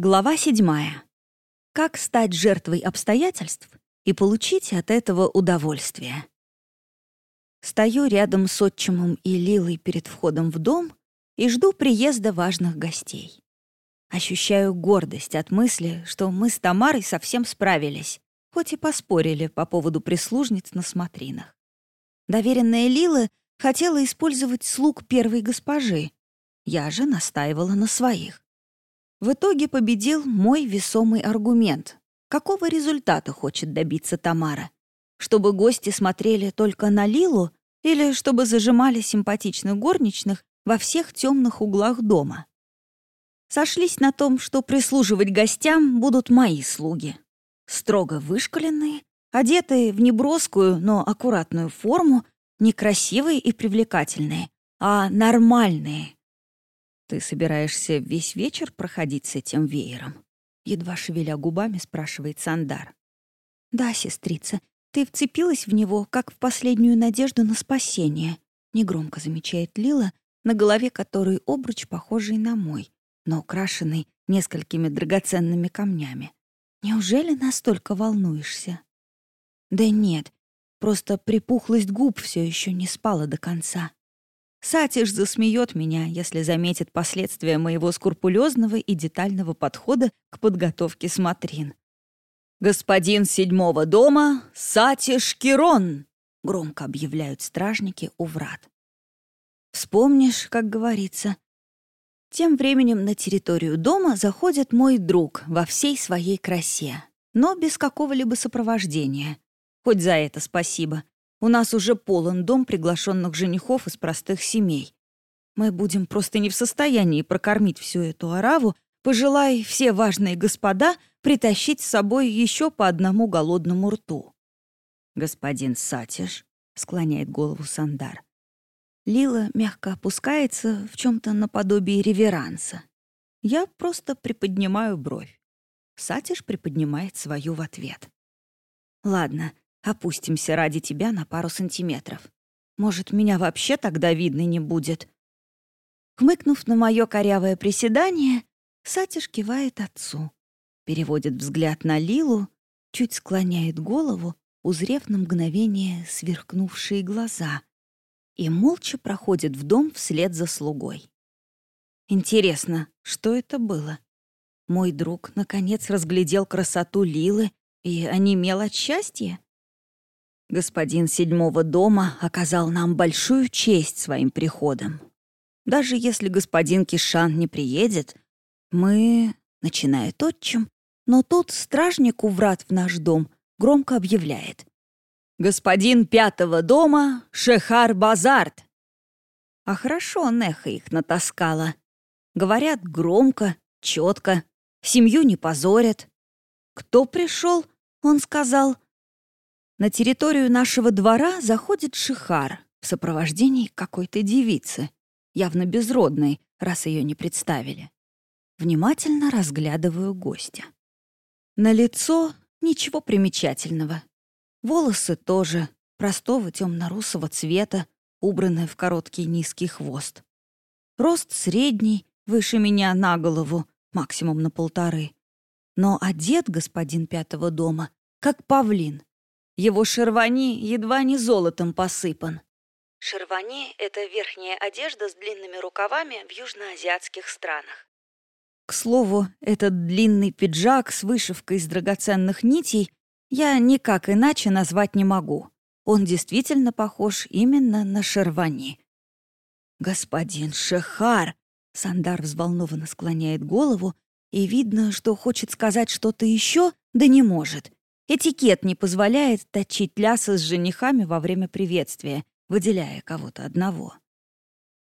Глава седьмая. Как стать жертвой обстоятельств и получить от этого удовольствие. Стою рядом с отчимом и Лилой перед входом в дом и жду приезда важных гостей. Ощущаю гордость от мысли, что мы с Тамарой совсем справились, хоть и поспорили по поводу прислужниц на смотринах. Доверенная Лила хотела использовать слуг первой госпожи. Я же настаивала на своих. В итоге победил мой весомый аргумент. Какого результата хочет добиться Тамара? Чтобы гости смотрели только на Лилу или чтобы зажимали симпатичных горничных во всех темных углах дома? Сошлись на том, что прислуживать гостям будут мои слуги. Строго вышкаленные, одетые в неброскую, но аккуратную форму, некрасивые и привлекательные, а нормальные, «Ты собираешься весь вечер проходить с этим веером?» Едва шевеля губами, спрашивает Сандар. «Да, сестрица, ты вцепилась в него, как в последнюю надежду на спасение», негромко замечает Лила, на голове которой обруч, похожий на мой, но украшенный несколькими драгоценными камнями. «Неужели настолько волнуешься?» «Да нет, просто припухлость губ все еще не спала до конца». Сатиш засмеет меня, если заметит последствия моего скрупулезного и детального подхода к подготовке смотрин. «Господин седьмого дома Сатиш Кирон!» — громко объявляют стражники у врат. «Вспомнишь, как говорится». Тем временем на территорию дома заходит мой друг во всей своей красе, но без какого-либо сопровождения. Хоть за это спасибо. У нас уже полон дом приглашенных женихов из простых семей. Мы будем просто не в состоянии прокормить всю эту ораву, пожелай все важные господа притащить с собой еще по одному голодному рту. «Господин Сатиш», — склоняет голову Сандар. Лила мягко опускается в чем то наподобие реверанса. Я просто приподнимаю бровь. Сатиш приподнимает свою в ответ. «Ладно, Опустимся ради тебя на пару сантиметров. Может, меня вообще тогда видно не будет?» Хмыкнув на мое корявое приседание, Сатиш кивает отцу, переводит взгляд на Лилу, чуть склоняет голову, узрев на мгновение сверкнувшие глаза, и молча проходит в дом вслед за слугой. Интересно, что это было? Мой друг, наконец, разглядел красоту Лилы и онемел от счастья? Господин седьмого дома оказал нам большую честь своим приходом. Даже если господин Кишан не приедет, мы, начиная отчим, но тут стражник у врат в наш дом громко объявляет. «Господин пятого дома Шехар Базарт!» А хорошо Неха их натаскала. Говорят громко, четко, семью не позорят. Кто пришел? Он сказал — на территорию нашего двора заходит Шихар в сопровождении какой-то девицы, явно безродной, раз ее не представили. Внимательно разглядываю гостя. На лицо ничего примечательного. Волосы тоже простого темно-русого цвета, убранные в короткий низкий хвост. Рост средний, выше меня на голову, максимум на полторы. Но одет господин пятого дома, как павлин, его шервани едва не золотом посыпан. Шервани — это верхняя одежда с длинными рукавами в южноазиатских странах. К слову, этот длинный пиджак с вышивкой из драгоценных нитей я никак иначе назвать не могу. Он действительно похож именно на шервани. «Господин Шехар!» — Сандар взволнованно склоняет голову, и видно, что хочет сказать что-то еще, да не может — Этикет не позволяет точить лясы с женихами во время приветствия, выделяя кого-то одного.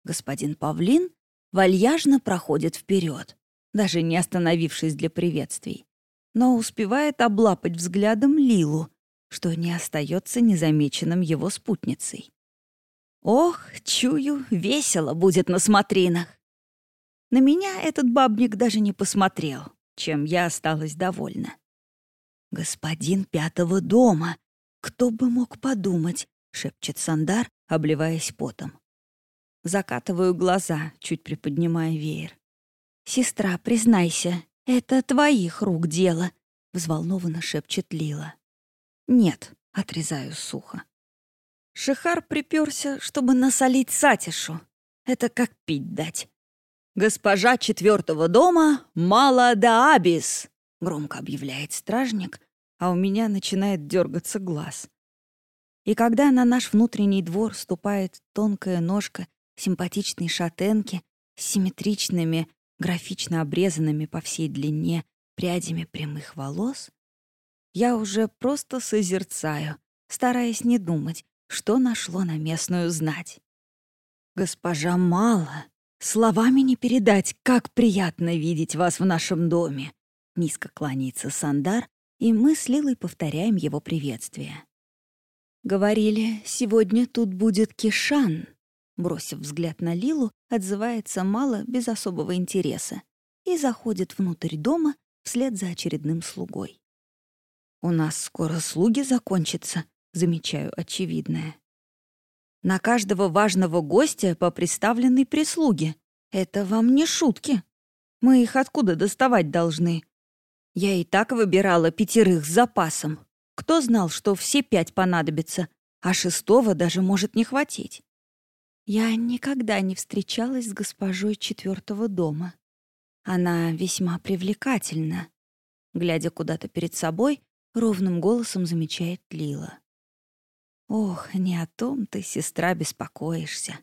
Господин Павлин вальяжно проходит вперед, даже не остановившись для приветствий, но успевает облапать взглядом Лилу, что не остается незамеченным его спутницей. Ох, чую, весело будет на смотринах. На меня этот бабник даже не посмотрел, чем я осталась довольна. «Господин пятого дома! Кто бы мог подумать?» — шепчет Сандар, обливаясь потом. Закатываю глаза, чуть приподнимая веер. «Сестра, признайся, «Это твоих рук дело», — взволнованно шепчет Лила. «Нет», — отрезаю сухо. Шихар приперся, чтобы насолить Сатишу. Это как пить дать. «Госпожа четвертого дома Мала да Абис», — громко объявляет стражник, а у меня начинает дергаться глаз. И когда на наш внутренний двор ступает тонкая ножка симпатичной шатенки с симметричными, графично обрезанными по всей длине прядями прямых волос, я уже просто созерцаю, стараясь не думать, что нашло на местную знать. «Госпожа Мала, словами не передать, как приятно видеть вас в нашем доме!» Низко кланяется Сандар, и мы с Лилой повторяем его приветствие. «Говорили, сегодня тут будет Кишан», бросив взгляд на Лилу, отзывается мало без особого интереса и заходит внутрь дома вслед за очередным слугой. «У нас скоро слуги закончатся», — замечаю очевидное. «На каждого важного гостя по представленной прислуге. Это вам не шутки. Мы их откуда доставать должны? Я и так выбирала пятерых с запасом. Кто знал, что все пять понадобится, а шестого даже может не хватить?» Я никогда не встречалась с госпожой четвертого дома. Она весьма привлекательна. Глядя куда-то перед собой, ровным голосом замечает Лила. «Ох, не о том ты, сестра, беспокоишься.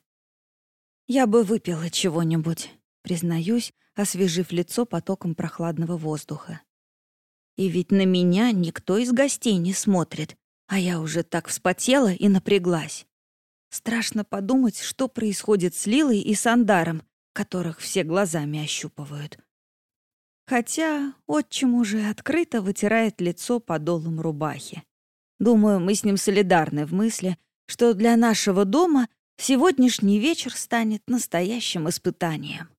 Я бы выпила чего-нибудь, признаюсь, освежив лицо потоком прохладного воздуха. И ведь на меня никто из гостей не смотрит, а я уже так вспотела и напряглась. Страшно подумать, что происходит с Лилой и Сандаром, которых все глазами ощупывают. Хотя отчим уже открыто вытирает лицо подолом рубахи. Думаю, мы с ним солидарны в мысли, что для нашего дома сегодняшний вечер станет настоящим испытанием.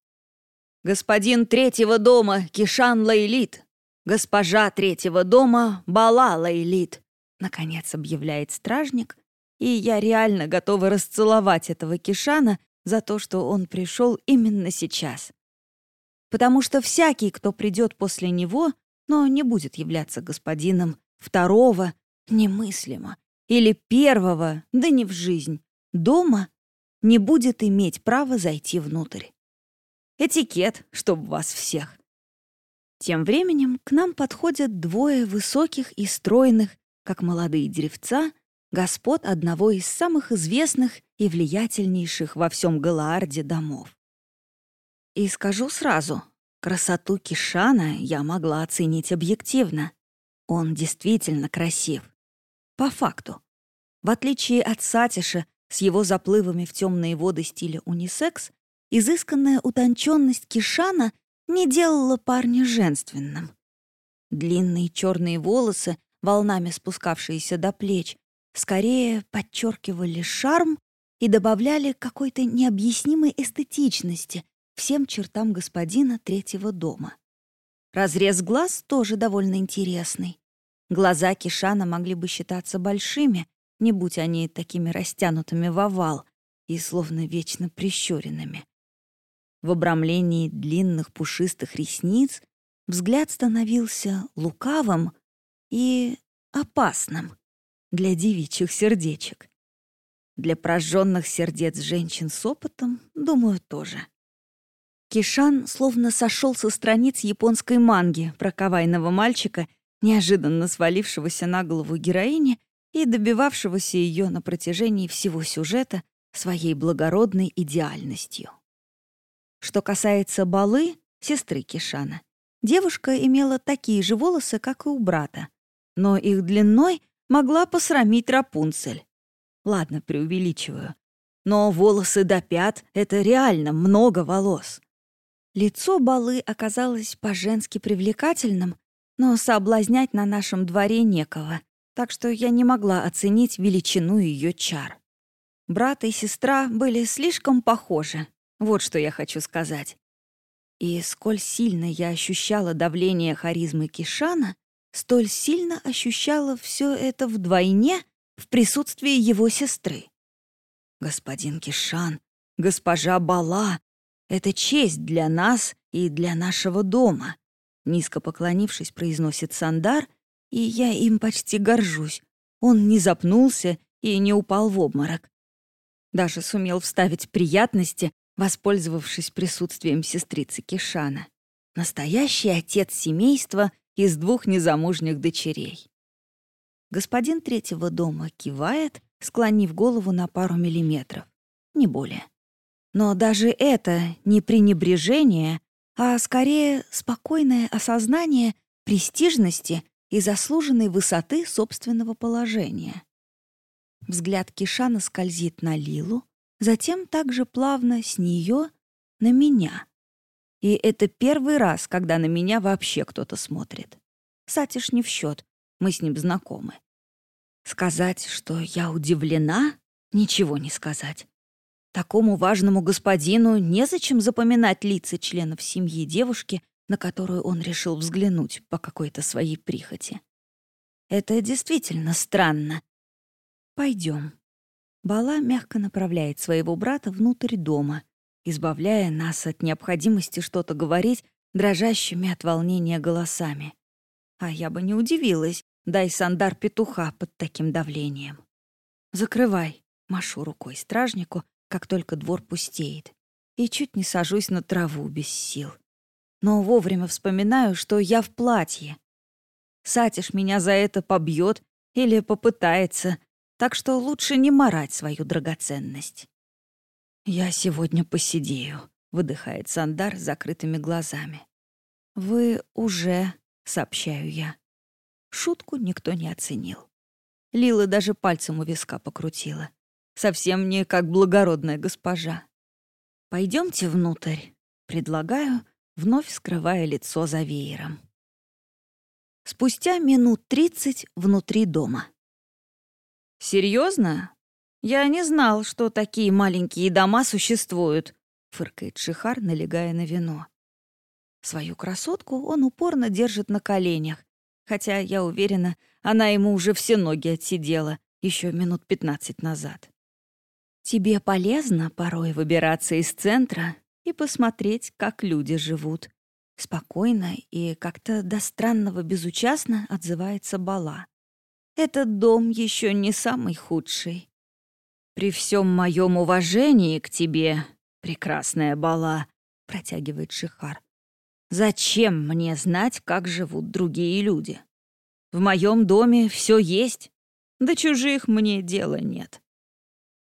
Господин третьего дома Кишан Лейлит, госпожа третьего дома Бала Лейлит, наконец объявляет стражник, и я реально готова расцеловать этого Кишана за то, что он пришел именно сейчас. Потому что всякий, кто придет после него, но не будет являться господином второго, немыслимо, или первого, да не в жизнь, дома, не будет иметь права зайти внутрь. Этикет, чтоб вас всех. Тем временем к нам подходят двое высоких и стройных, как молодые деревца, господ одного из самых известных и влиятельнейших во всем Галаарде домов. И скажу сразу, красоту Кишана я могла оценить объективно. Он действительно красив. По факту. В отличие от Сатиша с его заплывами в темные воды стиля унисекс, изысканная утонченность Кишана не делала парня женственным. Длинные черные волосы, волнами спускавшиеся до плеч, скорее подчеркивали шарм и добавляли какой-то необъяснимой эстетичности всем чертам господина третьего дома. Разрез глаз тоже довольно интересный. Глаза Кишана могли бы считаться большими, не будь они такими растянутыми в овал и словно вечно прищуренными. В обрамлении длинных пушистых ресниц взгляд становился лукавым и опасным для девичьих сердечек. Для прожженных сердец женщин с опытом, думаю, тоже. Кишан словно сошел со страниц японской манги про кавайного мальчика, неожиданно свалившегося на голову героини и добивавшегося ее на протяжении всего сюжета своей благородной идеальностью. Что касается Балы, сестры Кишана, девушка имела такие же волосы, как и у брата, но их длиной могла посрамить Рапунцель. Ладно, преувеличиваю. Но волосы до пят — это реально много волос. Лицо Балы оказалось по-женски привлекательным, но соблазнять на нашем дворе некого, так что я не могла оценить величину ее чар. Брат и сестра были слишком похожи, вот что я хочу сказать. И сколь сильно я ощущала давление харизмы Кишана, столь сильно ощущала все это вдвойне в присутствии его сестры. Господин Кишан, госпожа Бала — это честь для нас и для нашего дома. Низко поклонившись, произносит Сандар, и я им почти горжусь. Он не запнулся и не упал в обморок. Даже сумел вставить приятности, воспользовавшись присутствием сестрицы Кишана. Настоящий отец семейства из двух незамужних дочерей. Господин третьего дома кивает, склонив голову на пару миллиметров. Не более. Но даже это не пренебрежение, а скорее спокойное осознание престижности и заслуженной высоты собственного положения. Взгляд Кишана скользит на Лилу, затем также плавно с нее на меня. И это первый раз, когда на меня вообще кто-то смотрит. Сатиш не в счет, мы с ним знакомы. Сказать, что я удивлена, ничего не сказать. Такому важному господину незачем запоминать лица членов семьи девушки, на которую он решил взглянуть по какой-то своей прихоти. Это действительно странно. Пойдем. Бала мягко направляет своего брата внутрь дома, избавляя нас от необходимости что-то говорить дрожащими от волнения голосами. А я бы не удивилась, дай сандар петуха под таким давлением. «Закрывай», — машу рукой стражнику, как только двор пустеет, и чуть не сажусь на траву без сил. Но вовремя вспоминаю, что я в платье. Сатиш меня за это побьет или попытается, так что лучше не марать свою драгоценность. «Я сегодня посидею», — выдыхает Сандар с закрытыми глазами. «Вы уже», — сообщаю я. Шутку никто не оценил. Лила даже пальцем у виска покрутила. Совсем не как благородная госпожа. Пойдемте внутрь», — предлагаю, вновь скрывая лицо за веером. Спустя минут тридцать внутри дома. Серьезно? Я не знал, что такие маленькие дома существуют», — фыркает Шихар, налегая на вино. Свою красотку он упорно держит на коленях, хотя, я уверена, она ему уже все ноги отсидела еще минут пятнадцать назад. Тебе полезно порой выбираться из центра и посмотреть, как люди живут. Спокойно и как-то до странного безучастно отзывается Бала. Этот дом еще не самый худший. При всем моем уважении к тебе, прекрасная Бала, протягивает Шихар. Зачем мне знать, как живут другие люди? В моем доме все есть, до чужих мне дела нет.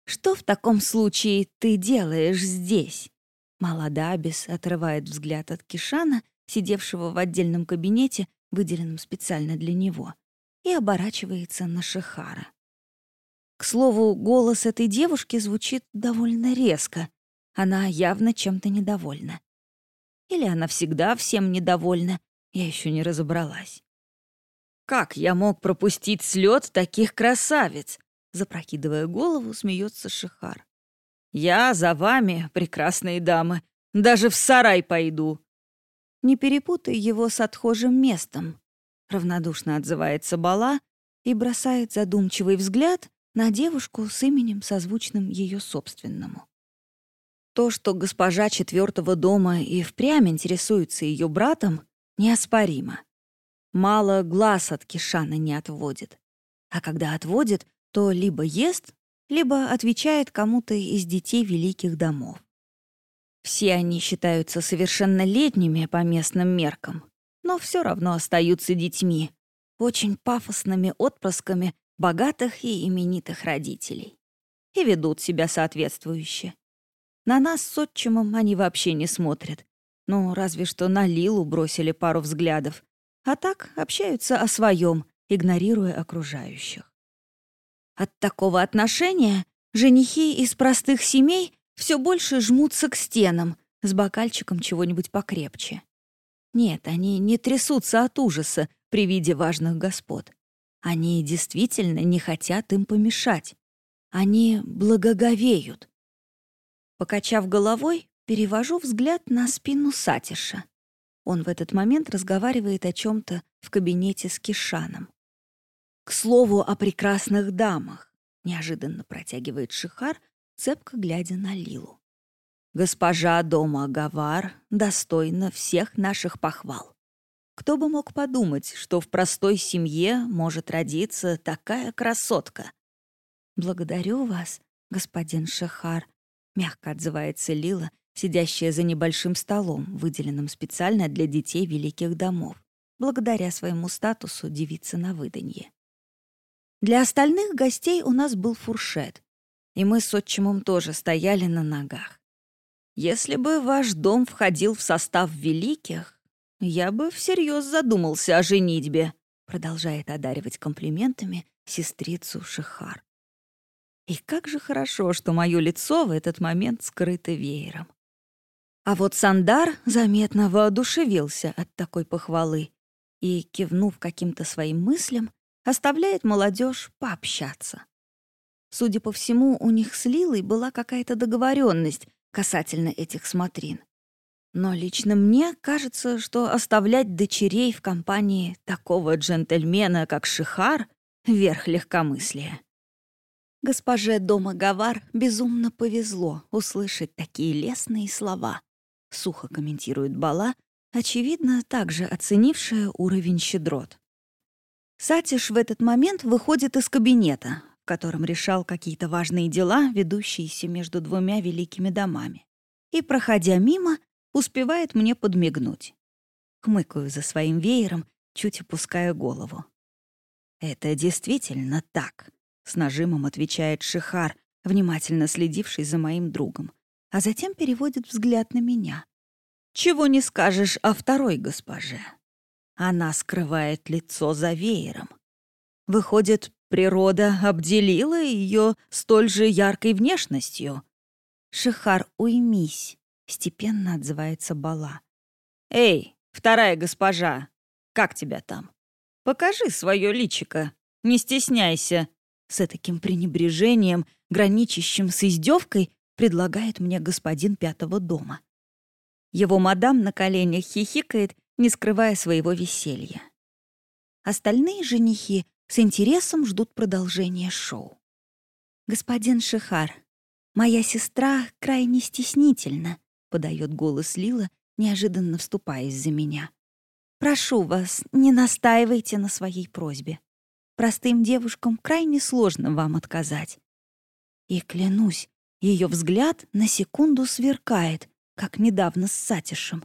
Что в таком случае ты делаешь здесь? Маладабис отрывает взгляд от Кишана, сидевшего в отдельном кабинете, выделенном специально для него, и оборачивается на Шихара. К слову, голос этой девушки звучит довольно резко. Она явно чем-то недовольна. Или она всегда всем недовольна, я еще не разобралась. «Как я мог пропустить слет таких красавиц?» Запрокидывая голову, смеется Шихар. «Я за вами, прекрасные дамы, даже в сарай пойду». Не перепутай его с отхожим местом. Равнодушно отзывается Бала и бросает задумчивый взгляд на девушку с именем, созвучным ее собственному. То, что госпожа четвертого дома и впрямь интересуется ее братом, неоспоримо. Мало глаз от Кишана не отводит. А когда отводит, то либо ест, либо отвечает кому-то из детей великих домов. Все они считаются совершеннолетними по местным меркам, но все равно остаются детьми, очень пафосными отпрысками богатых и именитых родителей. И ведут себя соответствующе. На нас с отчимом они вообще не смотрят. Ну, разве что на Лилу бросили пару взглядов. А так общаются о своем, игнорируя окружающих. От такого отношения женихи из простых семей все больше жмутся к стенам с бокальчиком чего-нибудь покрепче. Нет, они не трясутся от ужаса при виде важных господ. Они действительно не хотят им помешать. Они благоговеют. Покачав головой, перевожу взгляд на спину Сатиша. Он в этот момент разговаривает о чем то в кабинете с Кишаном. «К слову о прекрасных дамах», — неожиданно протягивает Шихар, цепко глядя на Лилу. «Госпожа дома Гавар достойна всех наших похвал. Кто бы мог подумать, что в простой семье может родиться такая красотка? «Благодарю вас, господин Шахар», — мягко отзывается Лила, сидящая за небольшим столом, выделенным специально для детей великих домов, благодаря своему статусу девицы на выданье. Для остальных гостей у нас был фуршет, и мы с отчимом тоже стояли на ногах. Если бы ваш дом входил в состав великих, я бы всерьез задумался о женитьбе, продолжает одаривать комплиментами сестрицу Шихар. И как же хорошо, что мое лицо в этот момент скрыто веером. А вот Сандар заметно воодушевился от такой похвалы и, кивнув каким-то своим мыслям, оставляет молодежь пообщаться. Судя по всему, у них с Лилой была какая-то договоренность, касательно этих смотрин. Но лично мне кажется, что оставлять дочерей в компании такого джентльмена, как Шихар, — верх легкомыслия. Госпоже дома Гавар безумно повезло услышать такие лестные слова, — сухо комментирует Бала, очевидно, также оценившая уровень щедрот. Сатиш в этот момент выходит из кабинета, в котором решал какие-то важные дела, ведущиеся между двумя великими домами. И, проходя мимо, успевает мне подмигнуть. Хмыкаю за своим веером, чуть опуская голову. «Это действительно так», — с нажимом отвечает Шихар, внимательно следивший за моим другом, а затем переводит взгляд на меня. «Чего не скажешь о второй госпоже?» Она скрывает лицо за веером. Выходит, Природа обделила ее столь же яркой внешностью. «Шихар, уймись», — степенно отзывается Бала. «Эй, вторая госпожа, как тебя там? Покажи свое личико, не стесняйся». С таким пренебрежением, граничащим с издевкой, предлагает мне господин пятого дома. Его мадам на коленях хихикает, не скрывая своего веселья. Остальные женихи с интересом ждут продолжения шоу. «Господин Шихар, моя сестра крайне стеснительна», — подает голос Лила, неожиданно вступаясь за меня. «Прошу вас, не настаивайте на своей просьбе. Простым девушкам крайне сложно вам отказать». И клянусь, ее взгляд на секунду сверкает, как недавно с Сатишем.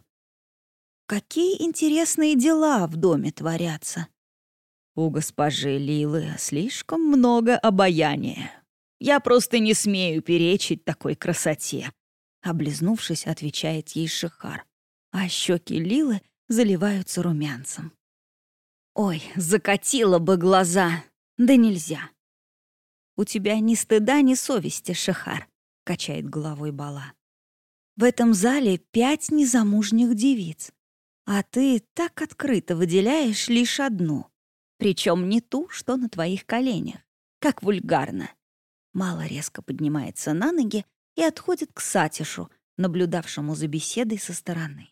Какие интересные дела в доме творятся. У госпожи Лилы слишком много обаяния. Я просто не смею перечить такой красоте. Облизнувшись, отвечает ей Шихар. А щеки Лилы заливаются румянцем. Ой, закатила бы глаза. Да нельзя. У тебя ни стыда, ни совести, Шихар, качает головой Бала. В этом зале пять незамужних девиц, а ты так открыто выделяешь лишь одну. Причем не ту, что на твоих коленях. Как вульгарно. Мало резко поднимается на ноги и отходит к Сатишу, наблюдавшему за беседой со стороны.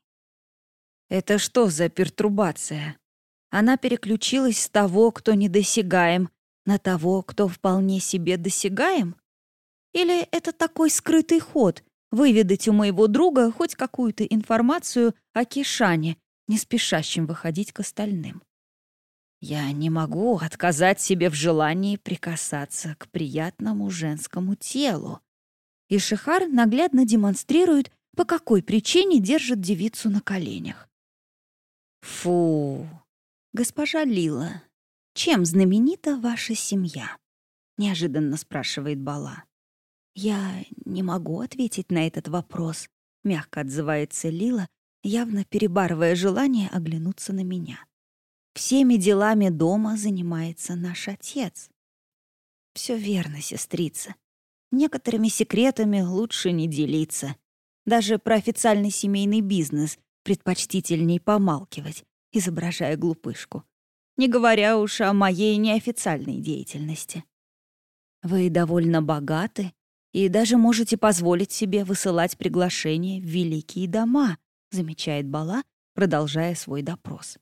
Это что за пертурбация? Она переключилась с того, кто недосягаем, на того, кто вполне себе досягаем? Или это такой скрытый ход — выведать у моего друга хоть какую-то информацию о Кишане, не спешащем выходить к остальным? Я не могу отказать себе в желании прикасаться к приятному женскому телу. И Шихар наглядно демонстрирует, по какой причине держит девицу на коленях. Фу, госпожа Лила, чем знаменита ваша семья? Неожиданно спрашивает Бала. Я не могу ответить на этот вопрос, мягко отзывается Лила, явно перебарывая желание оглянуться на меня. Всеми делами дома занимается наш отец. Все верно, сестрица. Некоторыми секретами лучше не делиться. Даже про официальный семейный бизнес предпочтительней помалкивать, изображая глупышку. Не говоря уж о моей неофициальной деятельности. Вы довольно богаты и даже можете позволить себе высылать приглашения в великие дома, замечает Бала, продолжая свой допрос.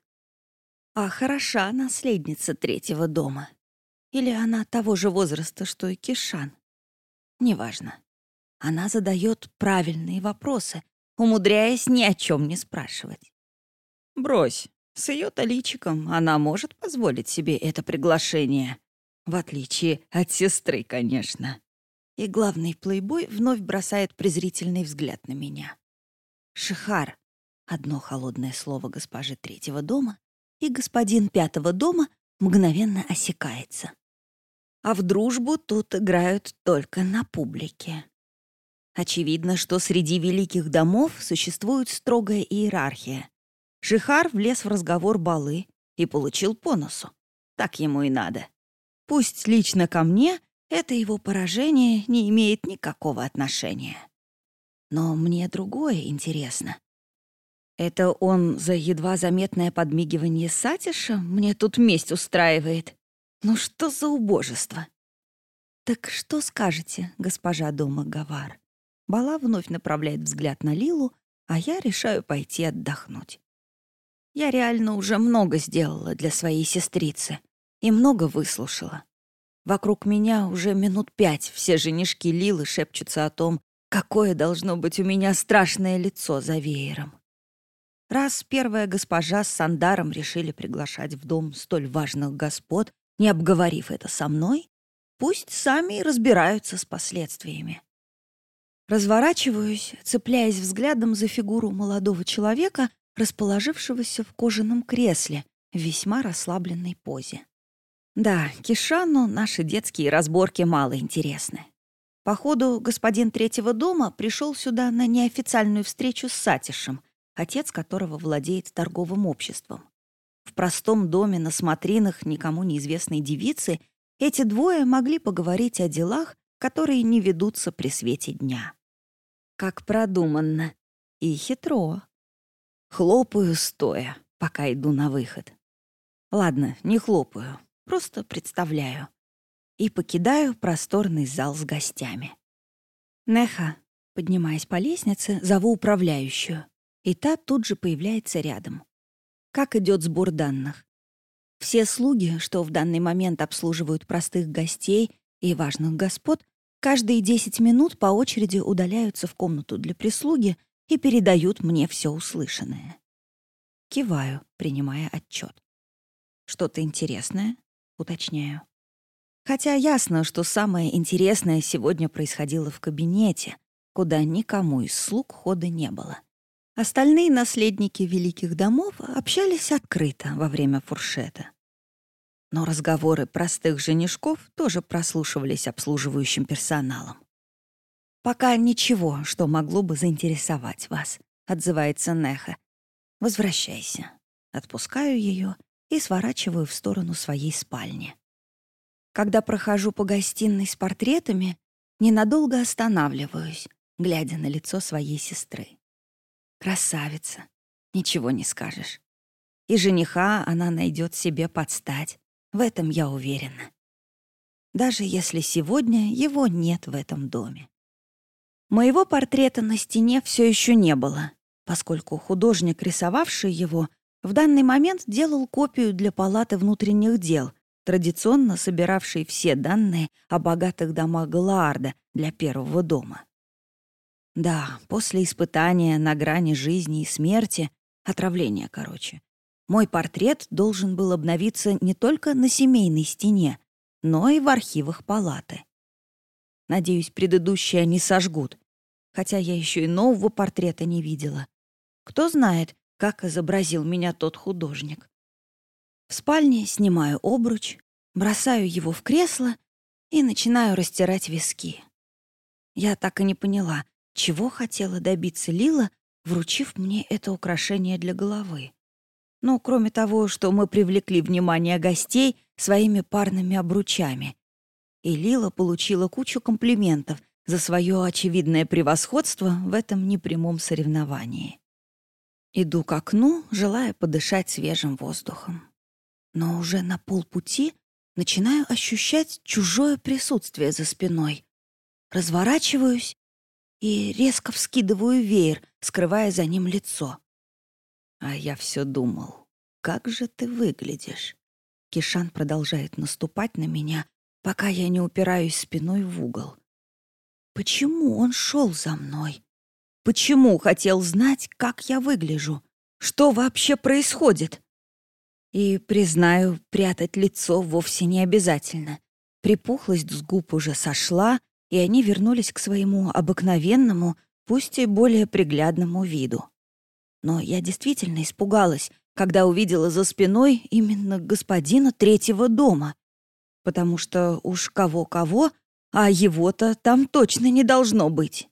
А хороша наследница третьего дома. Или она того же возраста, что и Кишан. Неважно. Она задает правильные вопросы, умудряясь ни о чем не спрашивать. «Брось, С ее-то личиком она может позволить себе это приглашение. В отличие от сестры, конечно. И главный плейбой вновь бросает презрительный взгляд на меня. Шихар — одно холодное слово госпожи третьего дома, и господин пятого дома мгновенно осекается. А в дружбу тут играют только на публике. Очевидно, что среди великих домов существует строгая иерархия. Шихар влез в разговор балы и получил по носу. Так ему и надо. Пусть лично ко мне это его поражение не имеет никакого отношения. Но мне другое интересно. Это он за едва заметное подмигивание Сатиша мне тут месть устраивает. Ну что за убожество? Так что скажете, госпожа дома Гавар? Бала вновь направляет взгляд на Лилу, а я решаю пойти отдохнуть. Я реально уже много сделала для своей сестрицы и много выслушала. Вокруг меня уже минут пять все женишки Лилы шепчутся о том, какое должно быть у меня страшное лицо за веером. Раз первая госпожа с Сандаром решили приглашать в дом столь важных господ, не обговорив это со мной, пусть сами разбираются с последствиями. Разворачиваюсь, цепляясь взглядом за фигуру молодого человека, расположившегося в кожаном кресле в весьма расслабленной позе. Да, Кишану наши детские разборки мало интересны. Походу, господин третьего дома пришел сюда на неофициальную встречу с Сатишем, отец которого владеет торговым обществом. В простом доме на смотринах никому неизвестной девицы эти двое могли поговорить о делах, которые не ведутся при свете дня. Как продуманно и хитро. Хлопаю стоя, пока иду на выход. Ладно, не хлопаю, Просто представляю. И покидаю просторный зал с гостями. Неха, поднимаясь по лестнице, зову управляющую. И та тут же появляется рядом. Как идет сбор данных? Все слуги, что в данный момент обслуживают простых гостей и важных господ, каждые 10 минут по очереди удаляются в комнату для прислуги и передают мне все услышанное. Киваю, принимая отчет. Что-то интересное? уточняю. Хотя ясно, что самое интересное сегодня происходило в кабинете, куда никому из слуг хода не было. Остальные наследники великих домов общались открыто во время фуршета. Но разговоры простых женишков тоже прослушивались обслуживающим персоналом. «Пока ничего, что могло бы заинтересовать вас», — отзывается Неха. «Возвращайся». Отпускаю ее и сворачиваю в сторону своей спальни. Когда прохожу по гостиной с портретами, ненадолго останавливаюсь, глядя на лицо своей сестры. Красавица, ничего не скажешь. И жениха она найдет себе подстать, в этом я уверена. Даже если сегодня его нет в этом доме. Моего портрета на стене все еще не было, поскольку художник, рисовавший его, в данный момент делал копию для Палаты внутренних дел, традиционно собиравшей все данные о богатых домах Галаарда для первого дома. Да, после испытания на грани жизни и смерти, отравления, короче, мой портрет должен был обновиться не только на семейной стене, но и в архивах палаты. Надеюсь, предыдущие они сожгут, хотя я еще и нового портрета не видела. Кто знает, как изобразил меня тот художник. В спальне снимаю обруч, бросаю его в кресло и начинаю растирать виски. Я так и не поняла, чего хотела добиться Лила, вручив мне это украшение для головы. Ну, кроме того, что мы привлекли внимание гостей своими парными обручами. И Лила получила кучу комплиментов за свое очевидное превосходство в этом непрямом соревновании. Иду к окну, желая подышать свежим воздухом. Но уже на полпути начинаю ощущать чужое присутствие за спиной. Разворачиваюсь и резко вскидываю веер, скрывая за ним лицо. А я все думал, как же ты выглядишь. Кишан продолжает наступать на меня, пока я не упираюсь спиной в угол. Почему он шел за мной? Почему хотел знать, как я выгляжу? Что вообще происходит? И, признаю, прятать лицо вовсе не обязательно. Припухлость с губ уже сошла, и они вернулись к своему обыкновенному, пусть и более приглядному виду. Но я действительно испугалась, когда увидела за спиной именно господина третьего дома, потому что уж кого-кого, а его-то там точно не должно быть.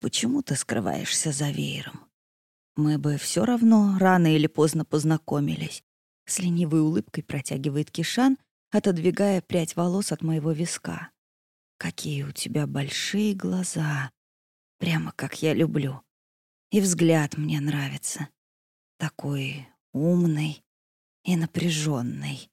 Почему ты скрываешься за веером? Мы бы все равно рано или поздно познакомились. С ленивой улыбкой протягивает Кишан, отодвигая прядь волос от моего виска. Какие у тебя большие глаза. Прямо как я люблю. И взгляд мне нравится. Такой умный и напряженный.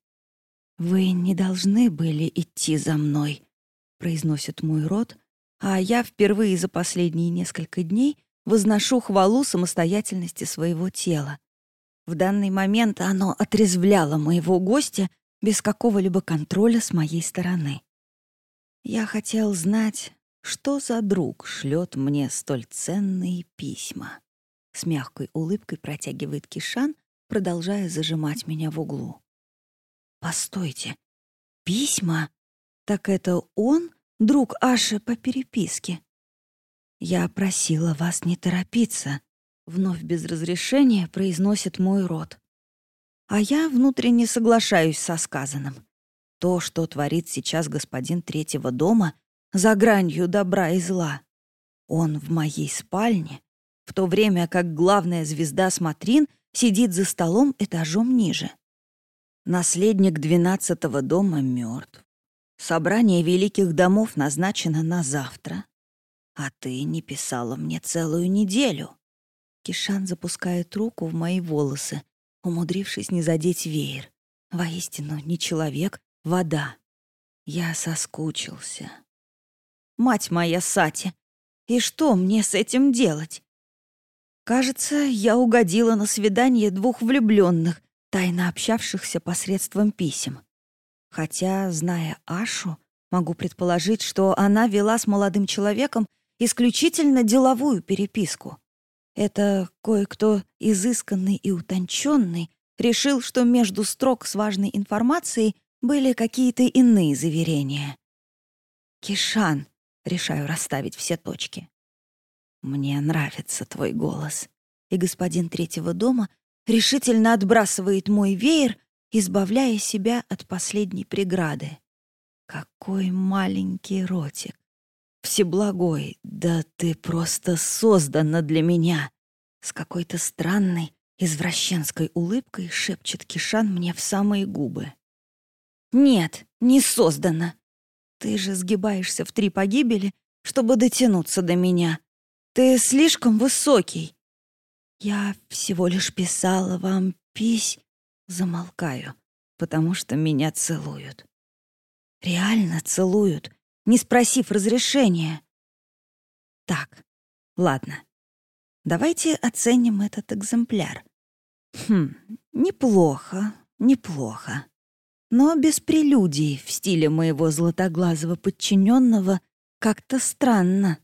«Вы не должны были идти за мной», — произносит мой рот, а я впервые за последние несколько дней возношу хвалу самостоятельности своего тела. В данный момент оно отрезвляло моего гостя без какого-либо контроля с моей стороны. Я хотел знать, что за друг шлет мне столь ценные письма. С мягкой улыбкой протягивает Кишан, продолжая зажимать меня в углу. Постойте, письма? Так это он, друг Аши по переписке? Я просила вас не торопиться, вновь без разрешения произносит мой рот. А я внутренне соглашаюсь со сказанным. То, что творит сейчас господин третьего дома, за гранью добра и зла. Он в моей спальне, в то время как главная звезда Смотрин сидит за столом этажом ниже. Наследник двенадцатого дома мертв. Собрание великих домов назначено на завтра. А ты не писала мне целую неделю. Кишан запускает руку в мои волосы, умудрившись не задеть веер. Воистину, не человек, вода. Я соскучился. Мать моя Сати, и что мне с этим делать? Кажется, я угодила на свидание двух влюбленных, тайно общавшихся посредством писем. Хотя, зная Ашу, могу предположить, что она вела с молодым человеком исключительно деловую переписку. Это кое-кто изысканный и утонченный решил, что между строк с важной информацией были какие-то иные заверения. «Кишан», — решаю расставить все точки. «Мне нравится твой голос». И господин третьего дома решительно отбрасывает мой веер, избавляя себя от последней преграды. Какой маленький ротик. Всеблагой, да ты просто создана для меня. С какой-то странной, извращенской улыбкой шепчет Кишан мне в самые губы. Нет, не создана. Ты же сгибаешься в три погибели, чтобы дотянуться до меня. Ты слишком высокий. Я всего лишь писала вам пись. Замолкаю, потому что меня целуют. Реально целуют, не спросив разрешения. Так, ладно. Давайте оценим этот экземпляр. Хм, неплохо, неплохо. Но без прелюдий в стиле моего златоглазого подчиненного как-то странно.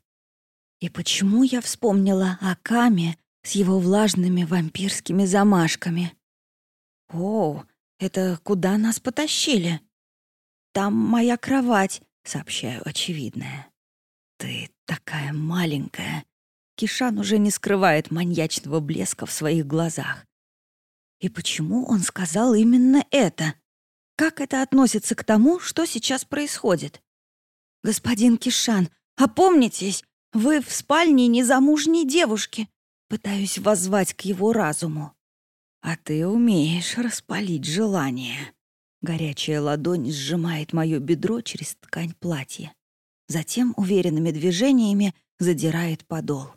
И почему я вспомнила о Каме с его влажными вампирскими замашками? О, это куда нас потащили? Там моя кровать, сообщаю очевидное. Ты такая маленькая. Кишан уже не скрывает маньячного блеска в своих глазах. И почему он сказал именно это? Как это относится к тому, что сейчас происходит? Господин Кишан, опомнитесь, вы в спальне незамужней девушки. Пытаюсь воззвать к его разуму. А ты умеешь распалить желание. Горячая ладонь сжимает мое бедро через ткань платья. Затем уверенными движениями задирает подол.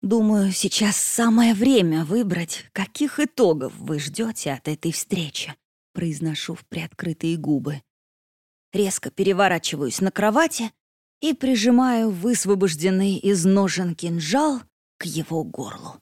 Думаю, сейчас самое время выбрать, каких итогов вы ждете от этой встречи. Произношу в приоткрытые губы. Резко переворачиваюсь на кровати и прижимаю высвобожденный из ножен кинжал к его горлу.